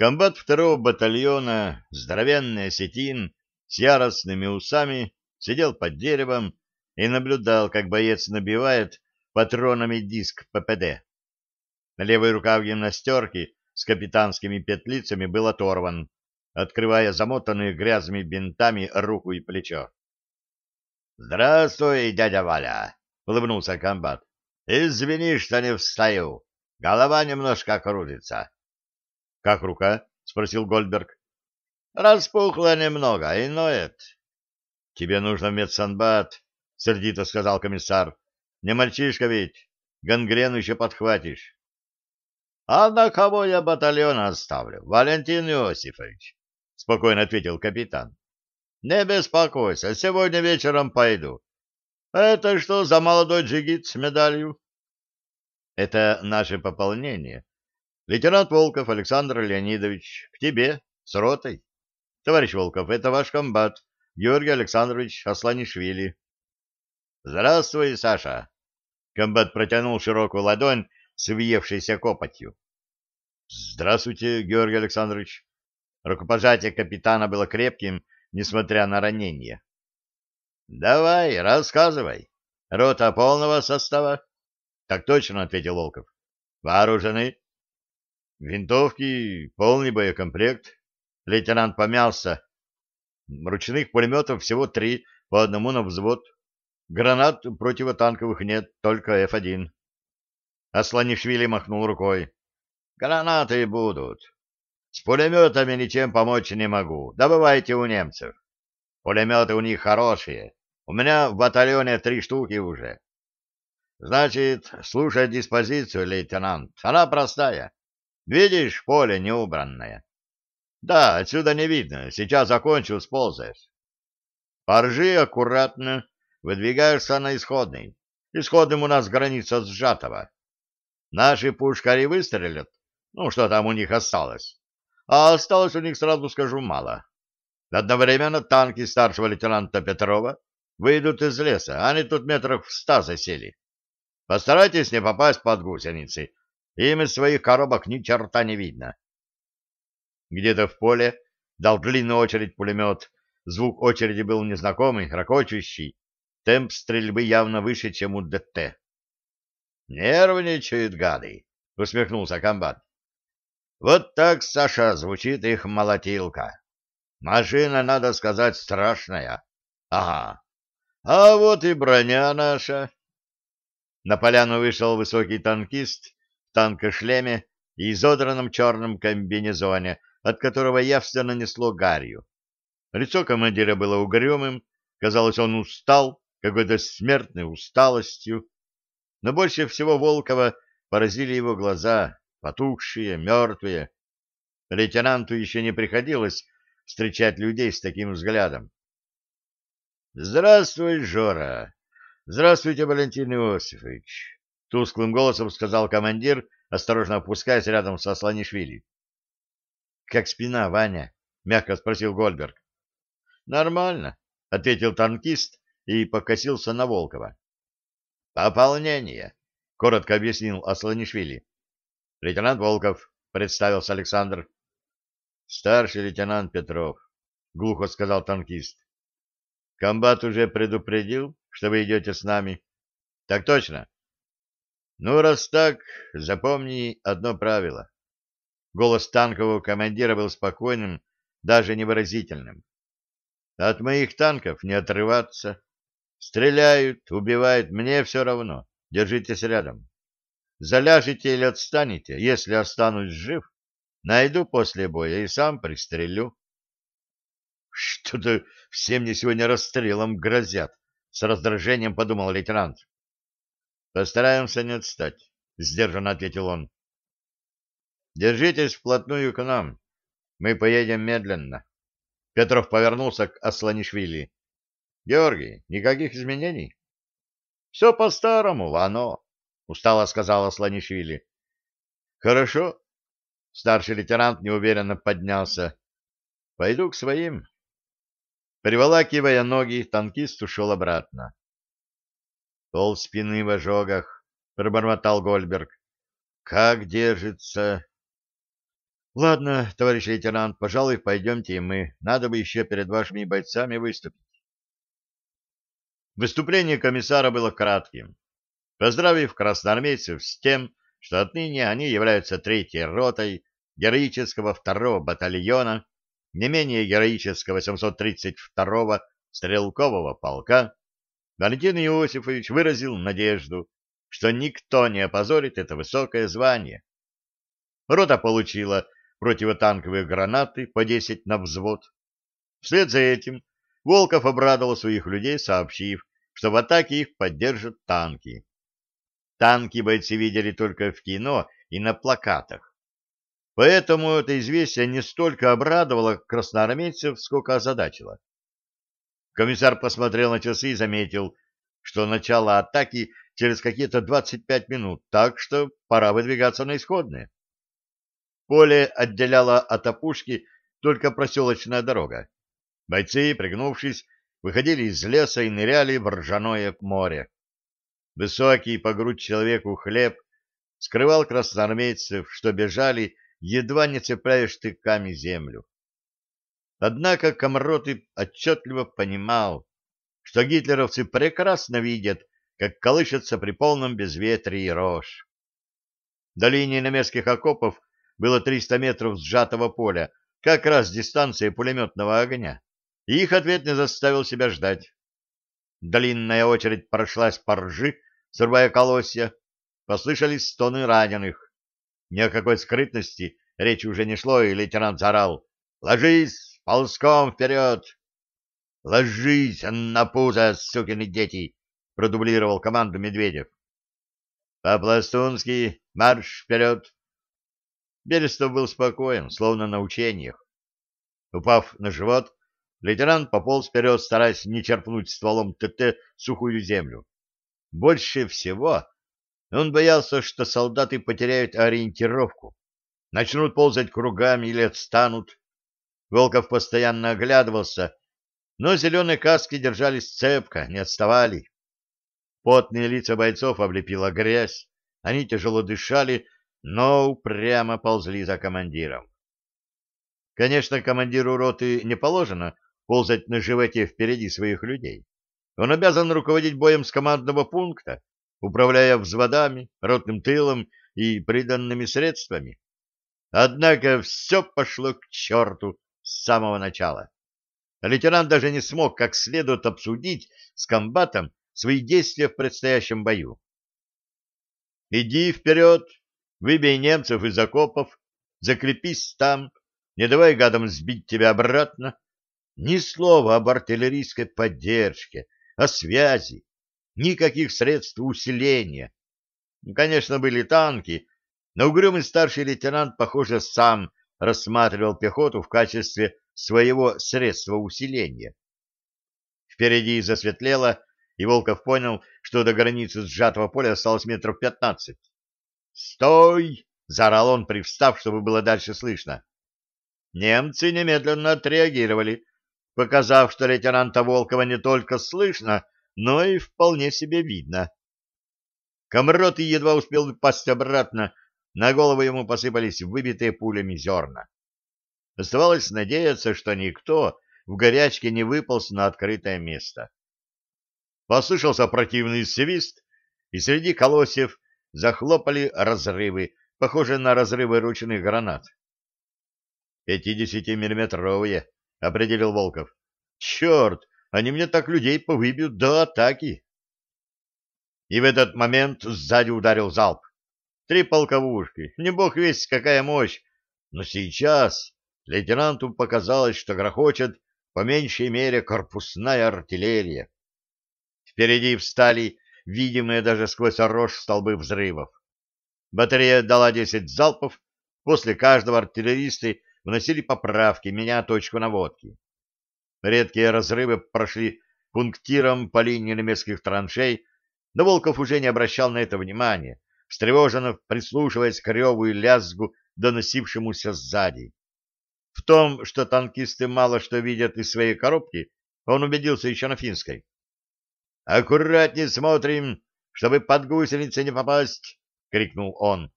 Комбат второго батальона, здоровенный осетин с яростными усами, сидел под деревом и наблюдал, как боец набивает патронами диск ППД. Левый рукав гимнастерки с капитанскими петлицами был оторван, открывая замотанные грязными бинтами руку и плечо. — Здравствуй, дядя Валя! — улыбнулся комбат. — Извини, что не встаю. Голова немножко крутится. — Как рука? — спросил Гольдберг. — Распухла немного и ноет. — Тебе нужно в медсанбат, — сердито сказал комиссар. — Не мальчишка ведь. Гангрену еще подхватишь. — А на кого я батальон оставлю? Валентин Иосифович, — спокойно ответил капитан. — Не беспокойся, сегодня вечером пойду. Это что за молодой джигит с медалью? — Это наше пополнение, Лейтенант Волков Александр Леонидович, к тебе, с ротой. Товарищ Волков, это ваш комбат, Георгий Александрович Асланишвили. Здравствуй, Саша. Комбат протянул широкую ладонь с въевшейся копотью. Здравствуйте, Георгий Александрович. Рукопожатие капитана было крепким, несмотря на ранение. Давай, рассказывай. Рота полного состава? Так точно, ответил Волков. Вооружены? Винтовки, полный боекомплект. Лейтенант помялся. Ручных пулеметов всего три, по одному на взвод. Гранат противотанковых нет, только F1. Асланишвили махнул рукой. Гранаты будут. С пулеметами ничем помочь не могу. Добывайте у немцев. Пулеметы у них хорошие. У меня в батальоне три штуки уже. Значит, слушай диспозицию, лейтенант. Она простая. Видишь, поле неубранное? Да, отсюда не видно. Сейчас закончу, сползаешь. Поржи аккуратно, выдвигаешься на исходный. Исходным у нас граница сжатого. Наши пушкари выстрелят. Ну, что там у них осталось? А осталось у них, сразу скажу, мало. Одновременно танки старшего лейтенанта Петрова выйдут из леса. Они тут метров в ста засели. Постарайтесь не попасть под гусеницы, им своих коробок ни черта не видно. Где-то в поле дал длинную очередь пулемет. Звук очереди был незнакомый, ракочущий. Темп стрельбы явно выше, чем у ДТ. «Нервничают гады», — усмехнулся комбат. «Вот так, Саша, звучит их молотилка. Машина, надо сказать, страшная. Ага. А вот и броня наша». На поляну вышел высокий танкист танкошлеме и изодранном черном комбинезоне, от которого явственно несло гарью. Лицо командира было угрюмым, казалось, он устал, какой-то смертной усталостью. Но больше всего Волкова поразили его глаза, потухшие, мертвые. Лейтенанту еще не приходилось встречать людей с таким взглядом. — Здравствуй, Жора! Здравствуйте, Валентин Иосифович! — тусклым голосом сказал командир, осторожно опускаясь рядом со Сланишвили. — Как спина, Ваня? — мягко спросил Гольберг. — Нормально, — ответил танкист и покосился на Волкова. — Пополнение, — коротко объяснил Асланишвили. — Лейтенант Волков, — представился Александр. — Старший лейтенант Петров, — глухо сказал танкист. — Комбат уже предупредил, что вы идете с нами. — Так точно. Ну, раз так, запомни одно правило. Голос танкового командира был спокойным, даже невыразительным. От моих танков не отрываться. Стреляют, убивают, мне все равно. Держитесь рядом. Заляжете или отстанете, если останусь жив, найду после боя и сам пристрелю. Что-то все мне сегодня расстрелом грозят, с раздражением подумал лейтенант. Постараемся не отстать, — сдержанно ответил он. Держитесь вплотную к нам. Мы поедем медленно. Петров повернулся к Асланишвили. Георгий, никаких изменений? Все по-старому, Вано, — устало сказал Асланишвили. Хорошо. Старший лейтенант неуверенно поднялся. Пойду к своим. Приволакивая ноги, танкист ушел обратно. Пол спины в ожогах, — пробормотал Гольберг. — Как держится? — Ладно, товарищ лейтенант, пожалуй, пойдемте и мы. Надо бы еще перед вашими бойцами выступить. Выступление комиссара было кратким. Поздравив красноармейцев с тем, что отныне они являются третьей ротой героического второго батальона, не менее героического 832-го стрелкового полка, Валентин Иосифович выразил надежду, что никто не опозорит это высокое звание. Рота получила противотанковые гранаты по 10 на взвод. Вслед за этим Волков обрадовал своих людей, сообщив, что в атаке их поддержат танки. Танки бойцы видели только в кино и на плакатах. Поэтому это известие не столько обрадовало красноармейцев, сколько озадачило. Комиссар посмотрел на часы и заметил, что начало атаки через какие-то 25 минут, так что пора выдвигаться на исходные. Поле отделяло от опушки только проселочная дорога. Бойцы, пригнувшись, выходили из леса и ныряли в ржаное море. Высокий по грудь человеку хлеб скрывал красноармейцев, что бежали, едва не цепляя штыками землю. Однако Комроты отчетливо понимал, что гитлеровцы прекрасно видят, как колышется при полном безветрии рожь. До линии немецких окопов было 300 метров сжатого поля, как раз дистанция пулеметного огня, и их ответ не заставил себя ждать. Длинная очередь прошлась по ржи, срывая колосья, послышались стоны раненых. Ни о какой скрытности речи уже не шло, и лейтенант заорал «Ложись, ползком вперед!» «Ложись на пузо, сукины дети!» — продублировал команду Медведев. «По-пластунски марш вперед!» Берестов был спокоен, словно на учениях. Упав на живот, лейтенант пополз вперед, стараясь не черпнуть стволом ТТ сухую землю. Больше всего он боялся, что солдаты потеряют ориентировку, начнут ползать кругами или отстанут. Волков постоянно оглядывался, но зеленые каски держались цепко, не отставали. Потные лица бойцов облепила грязь, они тяжело дышали, но упрямо ползли за командиром. Конечно, командиру роты не положено ползать на животе впереди своих людей. Он обязан руководить боем с командного пункта, управляя взводами, ротным тылом и приданными средствами. Однако все пошло к черту с самого начала. Лейтенант даже не смог как следует обсудить с комбатом свои действия в предстоящем бою. «Иди вперед!» Выбей немцев из окопов, закрепись там, не давай гадам сбить тебя обратно. Ни слова об артиллерийской поддержке, о связи, никаких средств усиления. Конечно, были танки, но угрюмый старший лейтенант, похоже, сам рассматривал пехоту в качестве своего средства усиления. Впереди засветлело, и Волков понял, что до границы сжатого поля осталось метров пятнадцать. «Стой!» — заорал он, привстав, чтобы было дальше слышно. Немцы немедленно отреагировали, показав, что лейтенанта Волкова не только слышно, но и вполне себе видно. Комрот едва успел упасть обратно, на голову ему посыпались выбитые пулями зерна. Оставалось надеяться, что никто в горячке не выполз на открытое место. Послышался противный свист, и среди колосьев захлопали разрывы, похожие на разрывы ручных гранат. «Пятидесятимиллиметровые», — определил Волков. «Черт, они мне так людей повыбьют до атаки». И в этот момент сзади ударил залп. Три полковушки, не бог весть какая мощь, но сейчас лейтенанту показалось, что грохочет по меньшей мере корпусная артиллерия. Впереди встали видимые даже сквозь рожь столбы взрывов. Батарея дала 10 залпов, после каждого артиллеристы вносили поправки, меняя точку наводки. Редкие разрывы прошли пунктиром по линии немецких траншей, но Волков уже не обращал на это внимания, встревоженно прислушиваясь к реву и лязгу, доносившемуся сзади. В том, что танкисты мало что видят из своей коробки, он убедился еще на финской. «Аккуратнее смотрим, чтобы под гусеницы не попасть!» — крикнул он.